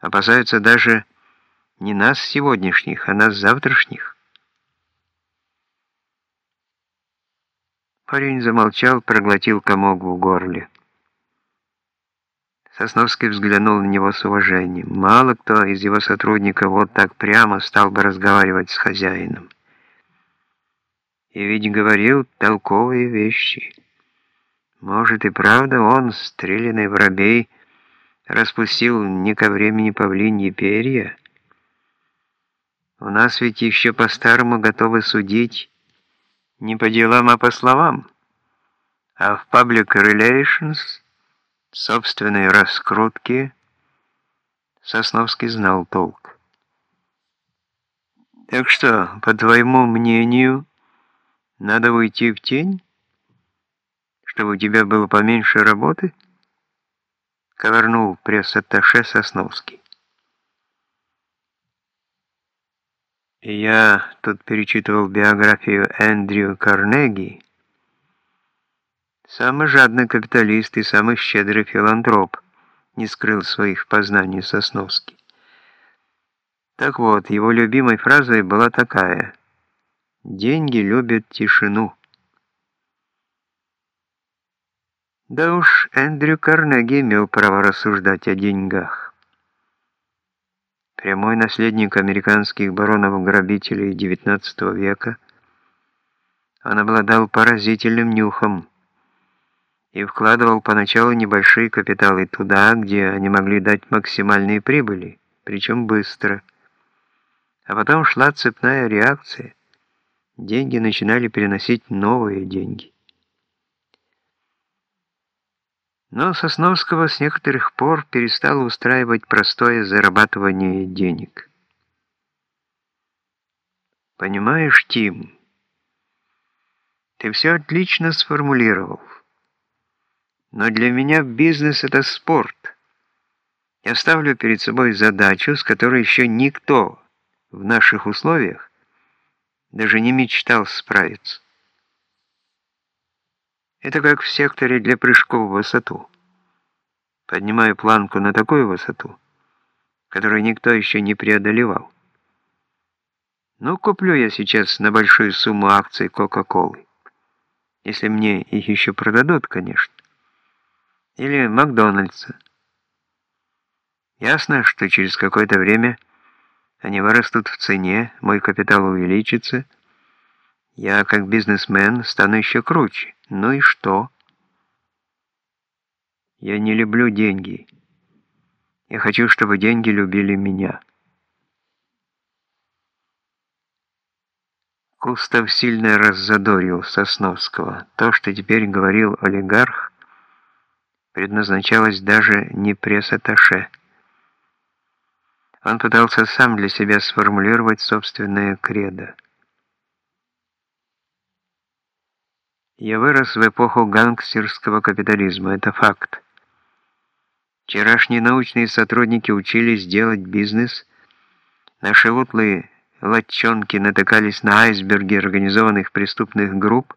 Опасаются даже не нас сегодняшних, а нас завтрашних. Парень замолчал, проглотил комок в горле. Сосновский взглянул на него с уважением. Мало кто из его сотрудников вот так прямо стал бы разговаривать с хозяином. И ведь говорил толковые вещи. Может и правда он, стрелянный воробей, распустил не ко времени павлиньи перья? У нас ведь еще по-старому готовы судить не по делам, а по словам. А в Public Relations, собственной раскрутке, Сосновский знал толк. Так что, по твоему мнению, надо уйти в тень, чтобы у тебя было поменьше работы? Ковырнул пресс-атташе Сосновский. Я тут перечитывал биографию Эндрю Карнеги. Самый жадный капиталист и самый щедрый филантроп не скрыл своих познаний Сосновский. Так вот, его любимой фразой была такая «Деньги любят тишину». Да уж, Эндрю Карнеги имел право рассуждать о деньгах. Прямой наследник американских баронов-грабителей XIX века, он обладал поразительным нюхом и вкладывал поначалу небольшие капиталы туда, где они могли дать максимальные прибыли, причем быстро. А потом шла цепная реакция. Деньги начинали переносить новые деньги. Но Сосновского с некоторых пор перестало устраивать простое зарабатывание денег. «Понимаешь, Тим, ты все отлично сформулировал. Но для меня бизнес — это спорт. Я ставлю перед собой задачу, с которой еще никто в наших условиях даже не мечтал справиться. Это как в секторе для прыжков в высоту. Поднимаю планку на такую высоту, которую никто еще не преодолевал. Ну, куплю я сейчас на большую сумму акций Кока-Колы. Если мне их еще продадут, конечно. Или Макдональдса. Ясно, что через какое-то время они вырастут в цене, мой капитал увеличится, я, как бизнесмен, стану еще круче. Ну и что? Я не люблю деньги. Я хочу, чтобы деньги любили меня. Кустав сильно раззадорил Сосновского. То, что теперь говорил олигарх, предназначалось даже не пресс-атташе. Он пытался сам для себя сформулировать собственное кредо. Я вырос в эпоху гангстерского капитализма, это факт. Вчерашние научные сотрудники учились делать бизнес, наши утлые латчонки натыкались на айсберги организованных преступных групп,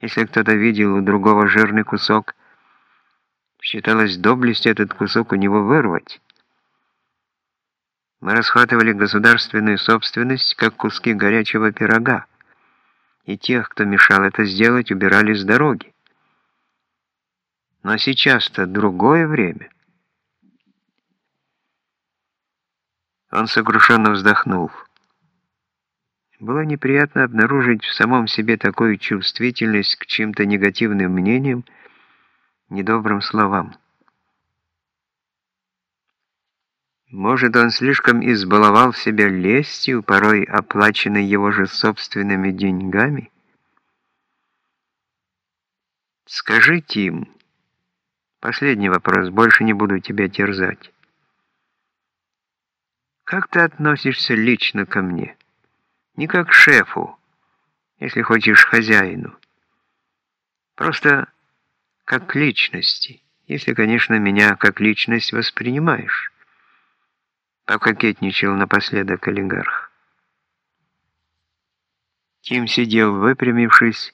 если кто-то видел у другого жирный кусок, считалось доблесть этот кусок у него вырвать. Мы расхватывали государственную собственность, как куски горячего пирога и тех, кто мешал это сделать, убирали с дороги. Но сейчас-то другое время. Он сокрушенно вздохнул. Было неприятно обнаружить в самом себе такую чувствительность к чьим-то негативным мнениям, недобрым словам. Может, он слишком избаловал себя лестью, порой оплаченной его же собственными деньгами? Скажи, Тим, последний вопрос, больше не буду тебя терзать. Как ты относишься лично ко мне? Не как к шефу, если хочешь, хозяину. Просто как к личности, если, конечно, меня как личность воспринимаешь. Пококетничал напоследок олигарх. Тим сидел, выпрямившись,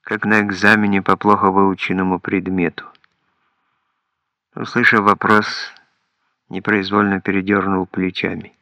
как на экзамене по плохо выученному предмету. Услышав вопрос, непроизвольно передернул плечами.